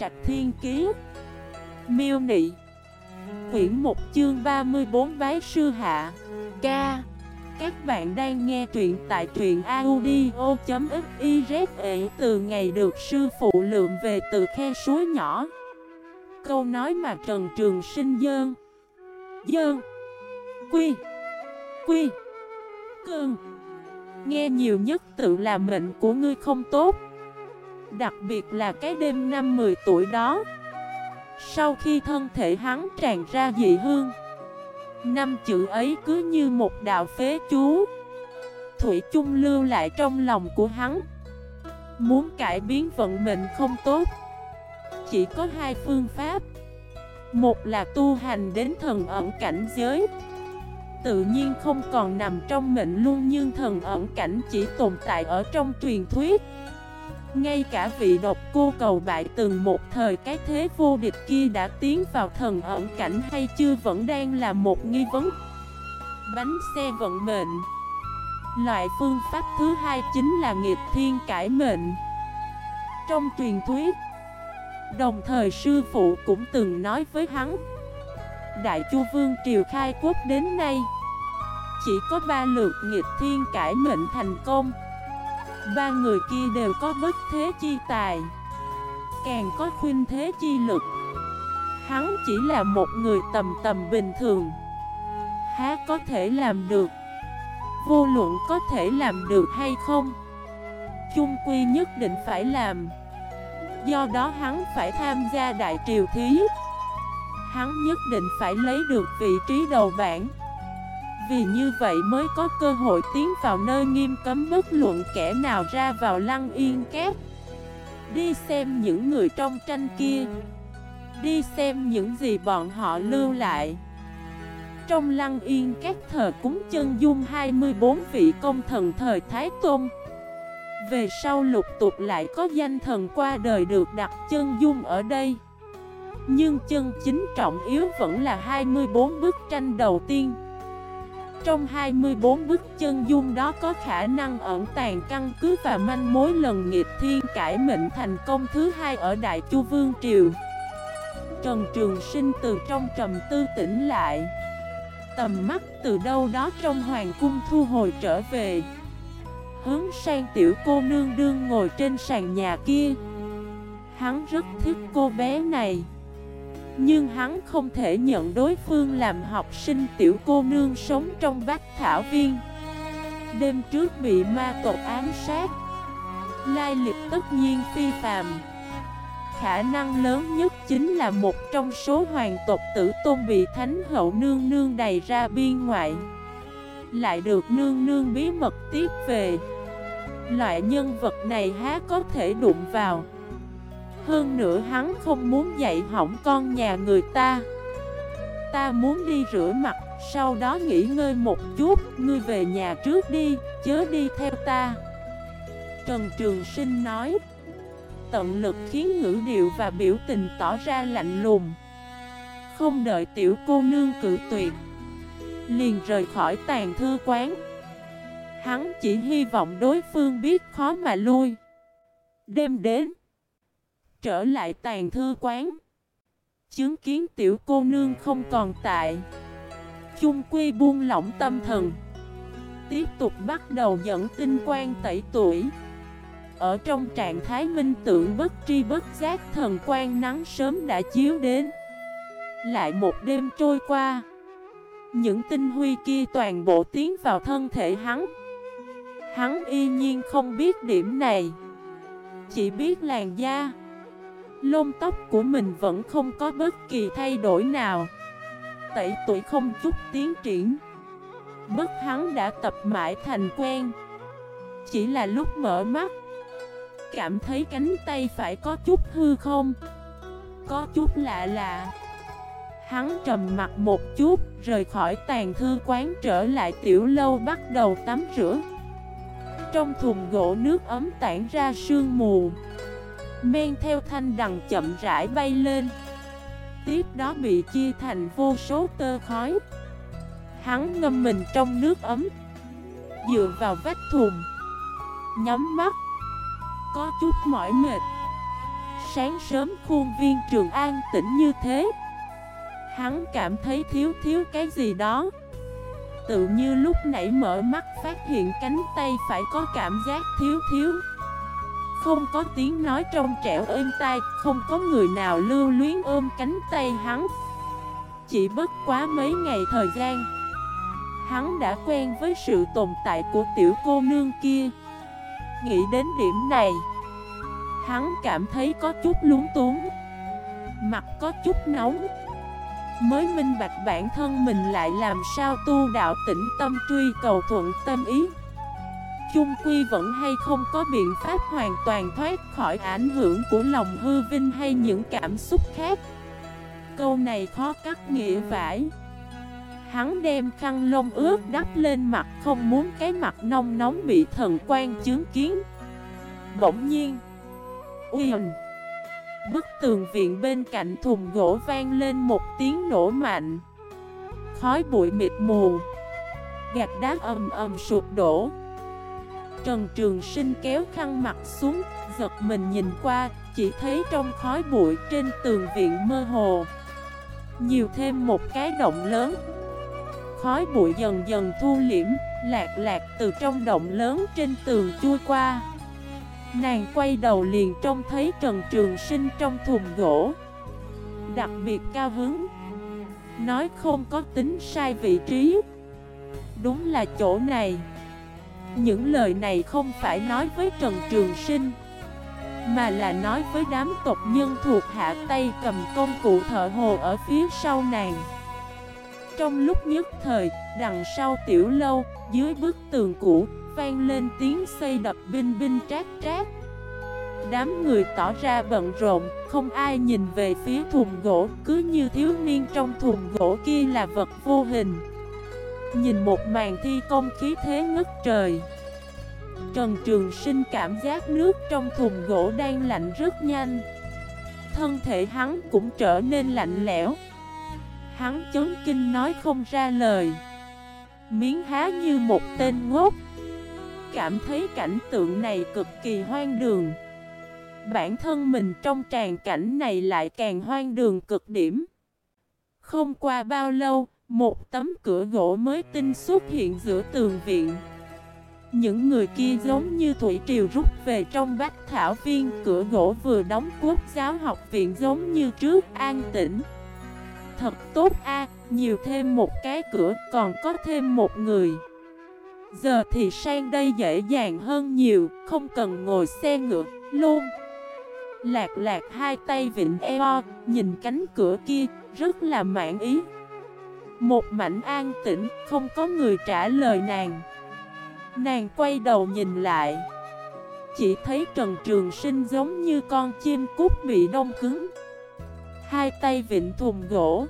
Trạch Thiên Kiế Miêu Nị. Quyển 1 chương 34 Bái Sư Hạ. Ca. Các bạn đang nghe truyện tại truyện audio.xyz Từ ngày được sư phụ lượm về từ khe suối nhỏ. Câu nói mà Trần Trường Sinh dơn. Dơn. Quy. Quy. Cơn. Nghe nhiều nhất tự là mệnh của ngươi không tốt. Đặc biệt là cái đêm năm 10 tuổi đó. Sau khi thân thể hắn tràn ra dị hương, Năm chữ ấy cứ như một đạo phế chú. Thủy chung lưu lại trong lòng của hắn. Muốn cải biến vận mệnh không tốt, Chỉ có hai phương pháp. Một là tu hành đến thần ẩn cảnh giới. Tự nhiên không còn nằm trong mệnh luôn, Nhưng thần ẩn cảnh chỉ tồn tại ở trong truyền thuyết ngay cả vị độc cô cầu bại từng một thời cái thế vô địch kia đã tiến vào thần ẩn cảnh hay chưa vẫn đang là một nghi vấn. Bánh xe vận mệnh. Loại phương pháp thứ hai chính là nghiệp thiên cải mệnh. Trong truyền thuyết, Đồng thời sư phụ cũng từng nói với hắn, Đại Chu Vương Triều khai quốc đến nay, Chỉ có ba lượt nghiệp thiên cải mệnh thành công. Ba người kia đều có bất thế chi tài. Càng có khuyên thế chi lực. Hắn chỉ là một người tầm tầm bình thường. Há có thể làm được? Vô luận có thể làm được hay không? Chung quy nhất định phải làm. Do đó hắn phải tham gia đại triều thí. Hắn nhất định phải lấy được vị trí đầu bảng vì như vậy mới có cơ hội tiến vào nơi nghiêm cấm bất luận kẻ nào ra vào lăng yên kép. Đi xem những người trong tranh kia. Đi xem những gì bọn họ lưu lại. Trong lăng yên các thờ cúng chân dung 24 vị công thần thời Thái Tôn. Về sau lục tục lại có danh thần qua đời được đặt chân dung ở đây. Nhưng chân chính trọng yếu vẫn là 24 bức tranh đầu tiên trong 24 bức chân dung đó có khả năng ẩn tàng căn cứ và manh mối lần nghịch thiên cải mệnh thành công thứ hai ở Đại Chu Vương Triều. Trần Trường Sinh từ trong trầm tư tỉnh lại. Tầm mắt từ đâu đó trong hoàng cung thu hồi trở về. Hướng sang tiểu cô nương đương ngồi trên sàn nhà kia. Hắn rất thích cô bé này. Nhưng hắn không thể nhận đối phương làm học sinh tiểu cô nương sống trong bách thảo viên. Đêm trước bị ma tộc ám sát, Lai lịch tất nhiên phi phàm. Khả năng lớn nhất chính là một trong số hoàng tộc tử tôn bị thánh hậu nương nương đầy ra biên ngoại. Lại được nương nương bí mật tiếp về. Loại nhân vật này há có thể đụng vào hơn nữa hắn không muốn dạy hỏng con nhà người ta. Ta muốn đi rửa mặt, Sau đó nghỉ ngơi một chút, Ngươi về nhà trước đi, Chớ đi theo ta. Trần Trường Sinh nói. Tận lực khiến ngữ điệu và biểu tình tỏ ra lạnh lùng. Không đợi tiểu cô nương cự tuyệt, Liền rời khỏi tàn thư quán. Hắn chỉ hy vọng đối phương biết khó mà lui. Đêm đến trở lại tàn thư quán. Chứng kiến tiểu cô nương không còn tại. Chung quy buông lỏng tâm thần. Tiếp tục bắt đầu dẫn tinh quan tẩy tuổi. Ở trong trạng thái minh tượng bất tri bất giác, thần quan nắng sớm đã chiếu đến. Lại một đêm trôi qua. Những tinh huy kia toàn bộ tiến vào thân thể hắn. Hắn y nhiên không biết điểm này. Chỉ biết làn da. Lông tóc của mình vẫn không có bất kỳ thay đổi nào. Tẩy tuổi không chút tiến triển. Bất hắn đã tập mãi thành quen. Chỉ là lúc mở mắt, Cảm thấy cánh tay phải có chút hư không? Có chút lạ lạ. Hắn trầm mặt một chút, Rời khỏi tàn thư quán trở lại tiểu lâu bắt đầu tắm rửa. Trong thùng gỗ nước ấm tản ra sương mù. Men theo thanh đằng chậm rãi bay lên. Tiếp đó bị chia thành vô số tơ khói. Hắn ngâm mình trong nước ấm, Dựa vào vách thùng. Nhắm mắt, Có chút mỏi mệt. Sáng sớm khuôn viên trường an tĩnh như thế. Hắn cảm thấy thiếu thiếu cái gì đó. Tự như lúc nãy mở mắt phát hiện cánh tay phải có cảm giác thiếu thiếu. Không có tiếng nói trong trẻo êm tai, Không có người nào lưu luyến ôm cánh tay hắn. Chỉ bất quá mấy ngày thời gian, Hắn đã quen với sự tồn tại của tiểu cô nương kia. Nghĩ đến điểm này, Hắn cảm thấy có chút lúng túng, Mặt có chút nóng. Mới minh bạch bản thân mình lại làm sao tu đạo tĩnh tâm truy cầu thuận tâm ý. Chung quy vẫn hay không có biện pháp hoàn toàn thoát khỏi ảnh hưởng của lòng hư vinh hay những cảm xúc khác. Câu này khó cắt nghĩa vải. Hắn đem khăn lông ướt đắp lên mặt không muốn cái mặt nông nóng bị thần quan chứng kiến. Bỗng nhiên, Uyên, Bức tường viện bên cạnh thùng gỗ vang lên một tiếng nổ mạnh. Khói bụi mịt mù, Gạt đá ầm ầm sụp đổ. Trần Trường Sinh kéo khăn mặt xuống, Giật mình nhìn qua, Chỉ thấy trong khói bụi trên tường viện mơ hồ. Nhiều thêm một cái động lớn. Khói bụi dần dần thu liễm Lạc lạc từ trong động lớn trên tường chui qua. Nàng quay đầu liền trông thấy Trần Trường Sinh trong thùng gỗ. Đặc biệt cao hứng. Nói không có tính sai vị trí. Đúng là chỗ này. Những lời này không phải nói với Trần Trường Sinh Mà là nói với đám tộc nhân thuộc hạ tay cầm công cụ thợ hồ ở phía sau nàng. Trong lúc nhất thời, đằng sau tiểu lâu, dưới bức tường cũ vang lên tiếng xây đập binh binh trát trát Đám người tỏ ra bận rộn, không ai nhìn về phía thùng gỗ Cứ như thiếu niên trong thùng gỗ kia là vật vô hình. Nhìn một màn thi công khí thế ngất trời. Trần Trường Sinh cảm giác nước trong thùng gỗ đang lạnh rất nhanh. Thân thể hắn cũng trở nên lạnh lẽo. Hắn chấn kinh nói không ra lời. Miếng há như một tên ngốc. Cảm thấy cảnh tượng này cực kỳ hoang đường. Bản thân mình trong tràn cảnh này lại càng hoang đường cực điểm. Không qua bao lâu, một tấm cửa gỗ mới tinh xuất hiện giữa tường viện Những người kia giống như thủy triều rút về trong bách thảo viên Cửa gỗ vừa đóng quốc giáo học viện giống như trước an tĩnh Thật tốt a nhiều thêm một cái cửa còn có thêm một người Giờ thì sang đây dễ dàng hơn nhiều, không cần ngồi xe ngựa, luôn. Lạc lạc hai tay vịnh eo, nhìn cánh cửa kia, rất là mãn ý. Một mảnh an tĩnh, không có người trả lời nàng. Nàng quay đầu nhìn lại. Chỉ thấy Trần Trường Sinh giống như con chim cút bị đông cứng. Hai tay vịnh thùng gỗ.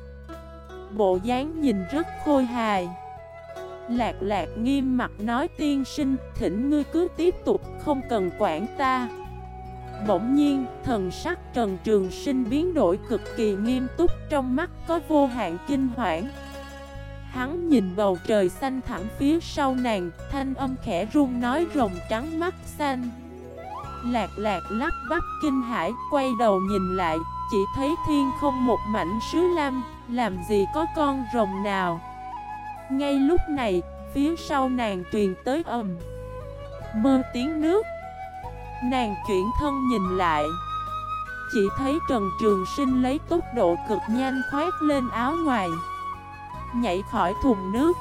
Bộ dáng nhìn rất khôi hài. Lạc lạc nghiêm mặt nói tiên sinh Thỉnh ngươi cứ tiếp tục không cần quản ta Bỗng nhiên thần sắc Trần Trường Sinh biến đổi cực kỳ nghiêm túc Trong mắt có vô hạn kinh hoảng Hắn nhìn bầu trời xanh thẳng phía sau nàng Thanh âm khẽ run nói rồng trắng mắt xanh. Lạc lạc lắc bắp kinh hải Quay đầu nhìn lại Chỉ thấy thiên không một mảnh sứ lam Làm gì có con rồng nào. Ngay lúc này, phía sau nàng truyền tới ầm. Mơ tiếng nước. Nàng chuyển thân nhìn lại. Chỉ thấy Trần Trường Sinh lấy tốc độ cực nhanh khoét lên áo ngoài. Nhảy khỏi thùng nước.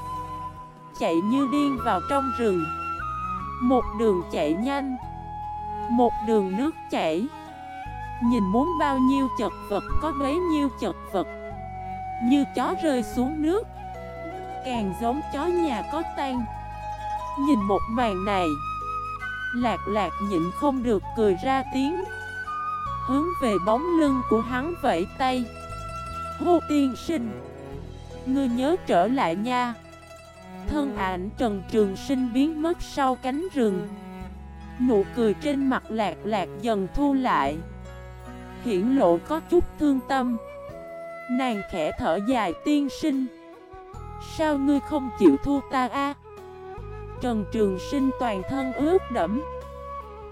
Chạy như điên vào trong rừng. Một đường chạy nhanh. Một đường nước chảy. Nhìn muốn bao nhiêu chật vật, có bấy nhiêu chật vật. Như chó rơi xuống nước. Càng giống chó nhà có tan Nhìn một màn này. Lạc lạc nhịn không được cười ra tiếng. Hướng về bóng lưng của hắn vẫy tay. Hô tiên sinh. Ngươi nhớ trở lại nha. Thân ảnh Trần Trường Sinh biến mất sau cánh rừng. Nụ cười trên mặt lạc lạc dần thu lại. Hiển lộ có chút thương tâm. Nàng khẽ thở dài, tiên sinh, Sao ngươi không chịu thua ta a? Trần Trường Sinh toàn thân ướt đẫm,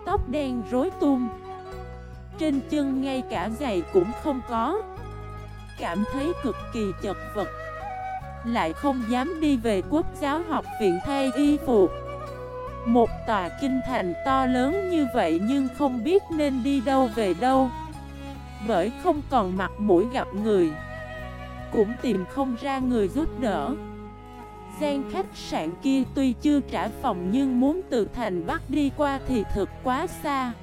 Tóc đen rối tung. Trên chân ngay cả giày cũng không có. Cảm thấy cực kỳ chật vật. Lại không dám đi về quốc giáo học viện thay y phục. Một tòa kinh thành to lớn như vậy nhưng không biết nên đi đâu về đâu. Bởi không còn mặt mũi gặp người. Cũng tìm không ra người giúp đỡ. Gian khách sạn kia tuy chưa trả phòng nhưng muốn từ thành Bắc đi qua thì thực quá xa.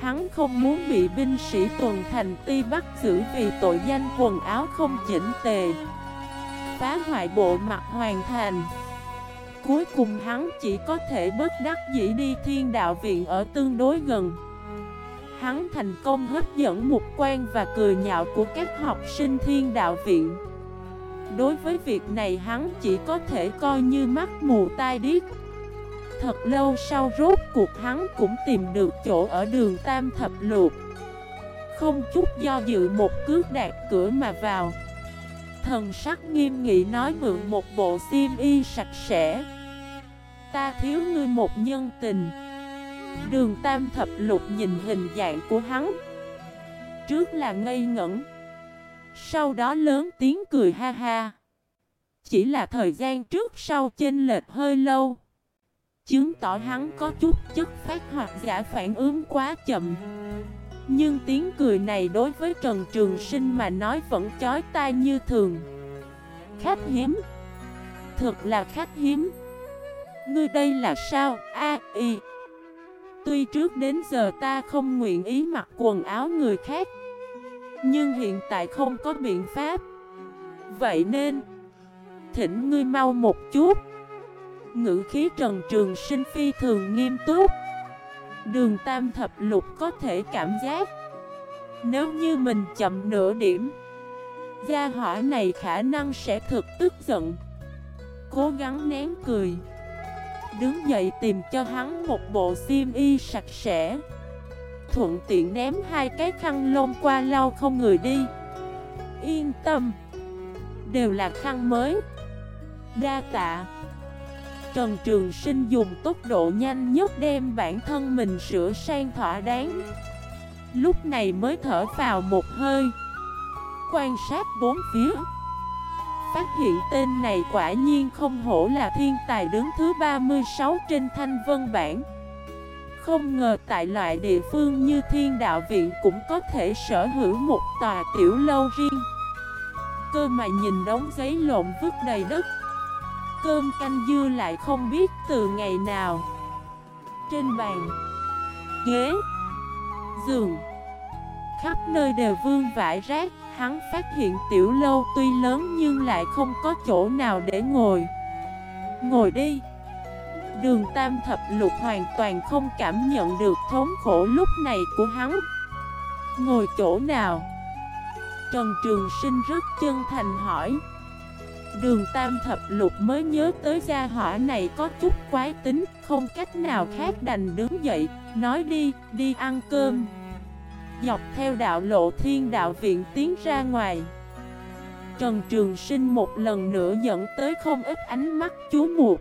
Hắn không muốn bị binh sĩ tuần thành ti bắt giữ vì tội danh quần áo không chỉnh tề. Phá hoại bộ mặt hoàn thành. Cuối cùng hắn chỉ có thể bất đắc dĩ đi thiên đạo viện ở tương đối gần. Hắn thành công hấp dẫn mục quan và cười nhạo của các học sinh thiên đạo viện. Đối với việc này hắn chỉ có thể coi như mắt mù tai điếc. Thật lâu sau rốt cuộc hắn cũng tìm được chỗ ở đường Tam Thập Luộc Không chút do dự một cước đạt cửa mà vào. Thần sắc nghiêm nghị nói mượn một bộ xiêm y sạch sẽ. Ta thiếu ngươi một nhân tình. Đường Tam Thập Lục nhìn hình dạng của hắn. Trước là ngây ngẩn. Sau đó lớn tiếng cười ha ha. Chỉ là thời gian trước sau chênh lệch hơi lâu. Chứng tỏ hắn có chút chất phát hoặc giả phản ứng quá chậm. Nhưng tiếng cười này đối với Trần Trường Sinh mà nói vẫn chói tai như thường. Khách hiếm. Thực là khách hiếm. Ngươi đây là sao? A, y. Tuy trước đến giờ ta không nguyện ý mặc quần áo người khác, Nhưng hiện tại không có biện pháp. Vậy nên, Thỉnh ngươi mau một chút. Ngữ khí Trần Trường Sinh phi thường nghiêm túc. Đường Tam Thập Lục có thể cảm giác. Nếu như mình chậm nửa điểm, Gia hỏa này khả năng sẽ thực tức giận. Cố gắng nén cười. Đứng dậy tìm cho hắn một bộ xiêm y sạch sẽ. Thuận tiện ném hai cái khăn lông qua lau không người đi. Yên tâm. Đều là khăn mới. Đa tạ. Trần Trường Sinh dùng tốc độ nhanh nhất đem bản thân mình sửa sang thỏa đáng. Lúc này mới thở vào một hơi. Quan sát bốn phía. Phát hiện tên này quả nhiên không hổ là thiên tài đứng thứ 36 trên thanh vân bản Không ngờ tại loại địa phương như thiên đạo viện cũng có thể sở hữu một tòa tiểu lâu riêng. Cơ mà nhìn đống giấy lộn vứt đầy đất. Cơm canh dưa lại không biết từ ngày nào. Trên bàn, Ghế, Giường, Khắp nơi đều vương vải rác. Hắn phát hiện tiểu lâu tuy lớn nhưng lại không có chỗ nào để ngồi. Ngồi đi. Đường tam thập lục hoàn toàn không cảm nhận được thống khổ lúc này của hắn. Ngồi chỗ nào? Trần Trường Sinh rất chân thành hỏi. Đường tam thập lục mới nhớ tới gia hỏa này có chút quái tính Không cách nào khác đành đứng dậy Nói đi, đi ăn cơm. Dọc theo đạo lộ thiên đạo viện tiến ra ngoài. Trần Trường Sinh một lần nữa dẫn tới không ít ánh mắt chú mục.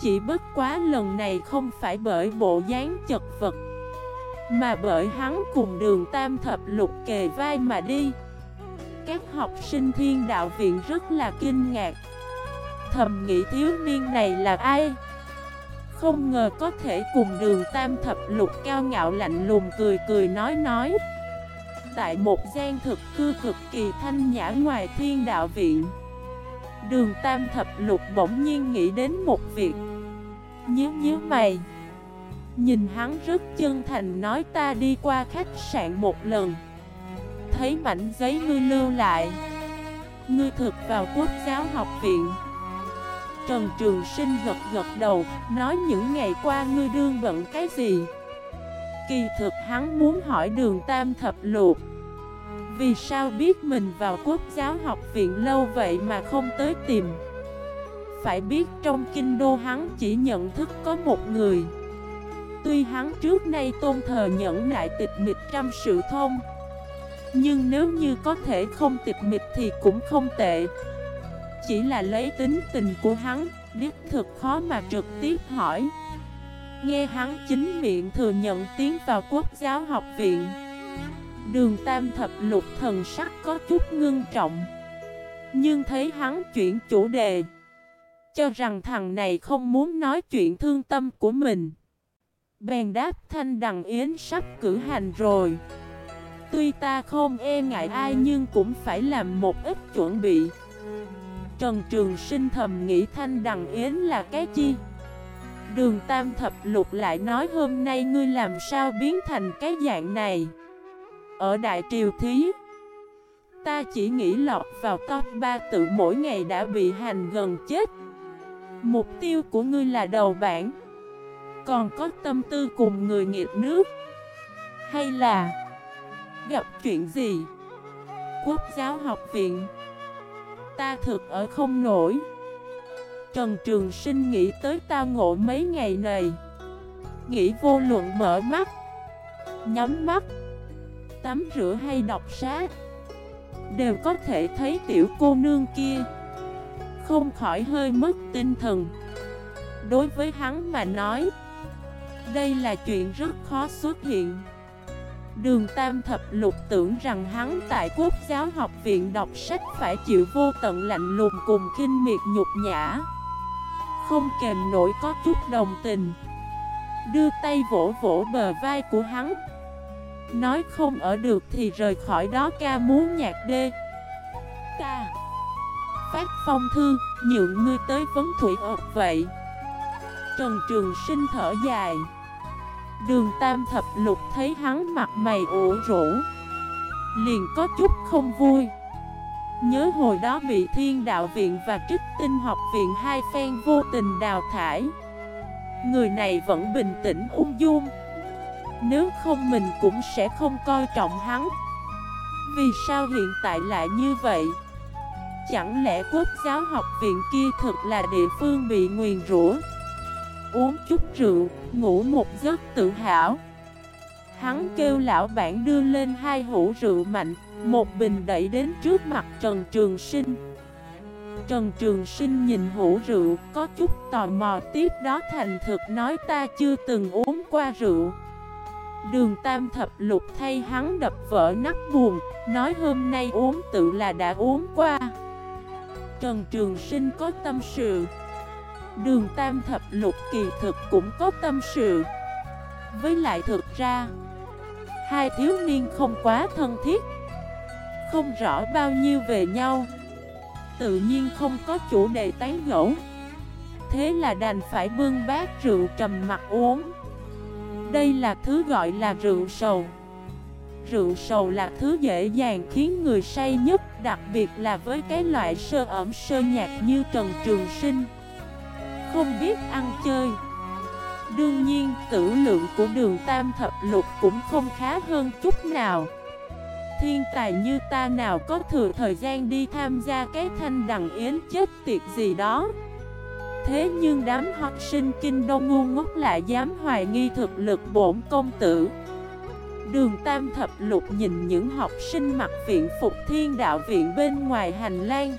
Chỉ bất quá lần này không phải bởi bộ dáng chật vật Mà bởi hắn cùng đường tam thập lục kề vai mà đi các học sinh thiên đạo viện rất là kinh ngạc. Thầm nghĩ thiếu niên này là ai? Không ngờ có thể cùng đường tam thập lục cao ngạo lạnh lùng cười cười nói nói. Tại một gian thực cư cực kỳ thanh nhã ngoài thiên đạo viện, Đường tam thập lục bỗng nhiên nghĩ đến một việc. Nhớ nhớ mày. Nhìn hắn rất chân thành nói ta đi qua khách sạn một lần thấy mảnh giấy ngươi lưu lại. Ngươi thực vào quốc giáo học viện. Trần Trường Sinh gật gật đầu, Nói những ngày qua ngươi đương bận cái gì? Kỳ thực hắn muốn hỏi đường tam thập luộc Vì sao biết mình vào quốc giáo học viện lâu vậy mà không tới tìm? Phải biết trong kinh đô hắn chỉ nhận thức có một người. Tuy hắn trước nay tôn thờ nhẫn nại tịch mịch trăm sự thông nhưng nếu như có thể không tịch mịch thì cũng không tệ. Chỉ là lấy tính tình của hắn Điếp thực khó mà trực tiếp hỏi. Nghe hắn chính miệng thừa nhận tiến vào quốc giáo học viện. Đường tam thập lục thần sắc có chút ngưng trọng. Nhưng thấy hắn chuyển chủ đề, Cho rằng thằng này không muốn nói chuyện thương tâm của mình. Bèn đáp thanh đằng yến sắp cử hành rồi. Tuy ta không e ngại ai nhưng cũng phải làm một ít chuẩn bị. Trần Trường Sinh thầm nghĩ thanh đằng yến là cái chi? Đường Tam Thập Lục lại nói hôm nay ngươi làm sao biến thành cái dạng này? Ở Đại Triều Thí, Ta chỉ nghĩ lọt vào top 3 tự mỗi ngày đã bị hành gần chết. Mục tiêu của ngươi là đầu bảng. Còn có tâm tư cùng người nghiệt nước. Hay là Gặp chuyện gì? Quốc giáo học viện. Ta thực ở không nổi. Trần Trường Sinh nghĩ tới tao ngộ mấy ngày này. Nghĩ vô luận mở mắt, Nhắm mắt, Tắm rửa hay đọc sách, Đều có thể thấy tiểu cô nương kia Không khỏi hơi mất tinh thần. Đối với hắn mà nói, Đây là chuyện rất khó xuất hiện. Đường Tam Thập Lục tưởng rằng hắn tại Quốc giáo học viện đọc sách phải chịu vô tận lạnh lùng cùng kinh miệt nhục nhã. Không kèm nổi có chút đồng tình. Đưa tay vỗ vỗ bờ vai của hắn. Nói không ở được thì rời khỏi đó ca múa nhạc đê. Ta Phát phong thư, Nhượng ngươi tới vấn thủy ợt vậy. Trần Trường Sinh thở dài. Đường Tam Thập Lục thấy hắn mặt mày ủ rũ, Liền có chút không vui. Nhớ hồi đó bị Thiên Đạo Viện và Trích Tinh Học Viện hai phen vô tình đào thải. Người này vẫn bình tĩnh ung dung. Nếu không mình cũng sẽ không coi trọng hắn. Vì sao hiện tại lại như vậy? Chẳng lẽ quốc giáo học viện kia thực là địa phương bị nguyền rủa? Uống chút rượu, ngủ một giấc tự hào. Hắn kêu lão bản đưa lên hai hũ rượu mạnh Một bình đẩy đến trước mặt Trần Trường Sinh. Trần Trường Sinh nhìn hũ rượu Có chút tò mò tiếp đó thành thực nói ta chưa từng uống qua rượu. Đường Tam Thập Lục thay hắn đập vỡ nắp buồn Nói hôm nay uống tự là đã uống qua. Trần Trường Sinh có tâm sự Đường Tam Thập Lục kỳ thực cũng có tâm sự. Với lại thực ra, Hai thiếu niên không quá thân thiết, Không rõ bao nhiêu về nhau. Tự nhiên không có chủ đề tán gẫu. Thế là đành phải bưng bát rượu trầm mặt uống. Đây là thứ gọi là rượu sầu. Rượu sầu là thứ dễ dàng khiến người say nhất, Đặc biệt là với cái loại sơ ẩm sơ nhạt như Trần Trường Sinh. Không biết ăn chơi. Đương nhiên, tử lượng của đường tam thập lục cũng không khá hơn chút nào. Thiên tài như ta nào có thừa thời gian đi tham gia cái thanh đằng yến chết tiệt gì đó? Thế nhưng đám học sinh kinh đông ngu ngốc lại dám hoài nghi thực lực bổn công tử. Đường Tam Thập Lục nhìn những học sinh mặc viện phục thiên đạo viện bên ngoài hành lang.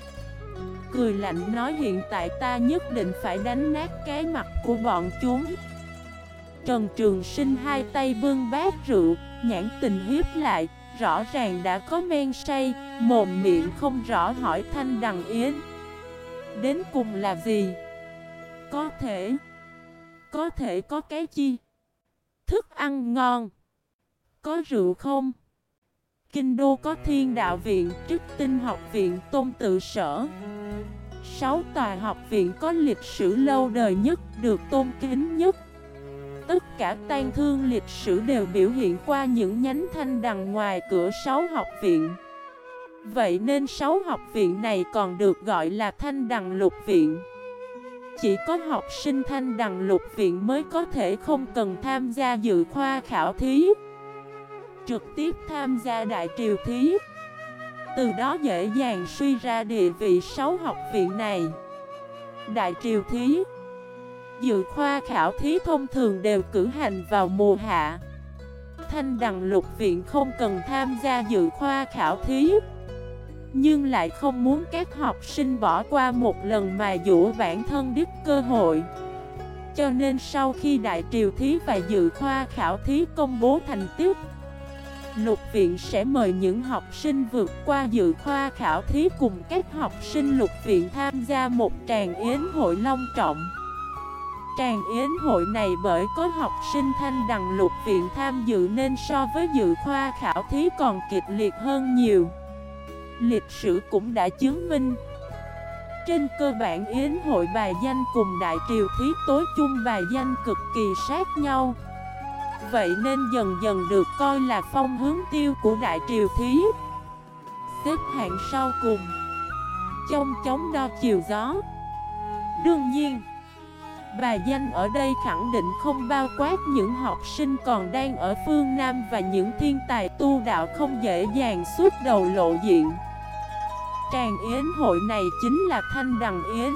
Cười lạnh nói hiện tại ta nhất định phải đánh nát cái mặt của bọn chúng Trần Trường Sinh hai tay bưng bát rượu, nhãn tình hiếp lại, rõ ràng đã có men say, mồm miệng không rõ hỏi Thanh Đằng Yến. Đến cùng là gì? Có thể, có thể có cái chi? Thức ăn ngon. Có rượu không? Kinh đô có thiên đạo viện, trích tinh học viện, tôn tự sở. Sáu tòa học viện có lịch sử lâu đời nhất, được tôn kính nhất. Tất cả tan thương lịch sử đều biểu hiện qua những nhánh thanh đằng ngoài cửa sáu học viện. Vậy nên sáu học viện này còn được gọi là thanh đằng lục viện. Chỉ có học sinh thanh đằng lục viện mới có thể không cần tham gia dự khoa khảo thí Trực tiếp tham gia đại triều thí từ đó dễ dàng suy ra địa vị sáu học viện này. Đại triều thí. Dự khoa khảo thí thông thường đều cử hành vào mùa hạ. Thanh đằng lục viện không cần tham gia dự khoa khảo thí. Nhưng lại không muốn các học sinh bỏ qua một lần mà dũa bản thân đứt cơ hội. Cho nên sau khi đại triều thí và dự khoa khảo thí công bố thành tích Lục viện sẽ mời những học sinh vượt qua dự khoa khảo thí cùng các học sinh lục viện tham gia một tràng yến hội long trọng. Tràng yến hội này bởi có học sinh thanh đằng lục viện tham dự nên so với dự khoa khảo thí còn kịch liệt hơn nhiều. Lịch sử cũng đã chứng minh. Trên cơ bản yến hội bài danh cùng đại triều thí tối chung bài danh cực kỳ sát nhau. Vậy nên dần dần được coi là phong hướng tiêu của đại triều thí Xếp hạng sau cùng Trong chống đo chiều gió Đương nhiên Bài danh ở đây khẳng định không bao quát những học sinh còn đang ở phương Nam và những thiên tài tu đạo không dễ dàng suốt đầu lộ diện. Tràng Yến hội này chính là Thanh Đằng Yến.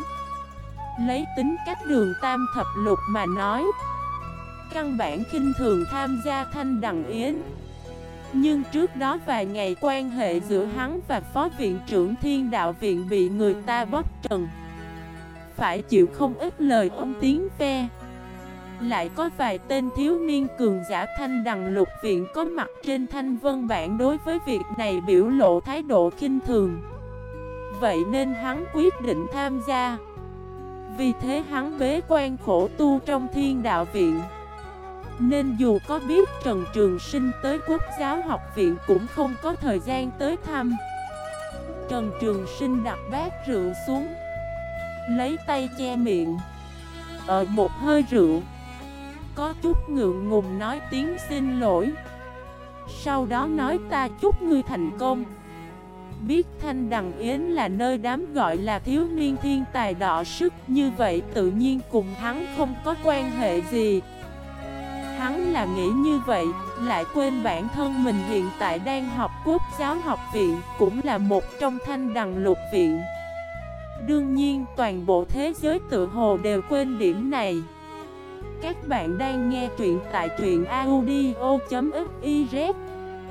Lấy tính cách đường tam thập lục mà nói Căn bản kinh thường tham gia Thanh Đằng Yến. Nhưng trước đó vài ngày quan hệ giữa hắn và Phó Viện trưởng Thiên Đạo Viện bị người ta bóp trần. Phải chịu không ít lời ông tiếng ve Lại có vài tên thiếu niên cường giả thanh đằng lục viện có mặt trên thanh vân bản đối với việc này biểu lộ thái độ kinh thường. Vậy nên hắn quyết định tham gia. Vì thế hắn bế quan khổ tu trong thiên đạo viện. Nên dù có biết Trần Trường Sinh tới quốc giáo học viện cũng không có thời gian tới thăm. Trần Trường Sinh đặt bát rượu xuống, Lấy tay che miệng. Ở một hơi rượu. Có chút ngượng ngùng nói tiếng xin lỗi. Sau đó nói ta chúc ngươi thành công. Biết Thanh Đằng Yến là nơi đám gọi là thiếu niên thiên tài đọ sức, Như vậy tự nhiên cùng hắn không có quan hệ gì. Hắn là nghĩ như vậy, lại quên bản thân mình hiện tại đang học quốc giáo học viện Cũng là một trong thanh đằng lục viện. Đương nhiên toàn bộ thế giới tự hồ đều quên điểm này. Các bạn đang nghe truyện tại truyện audio.fif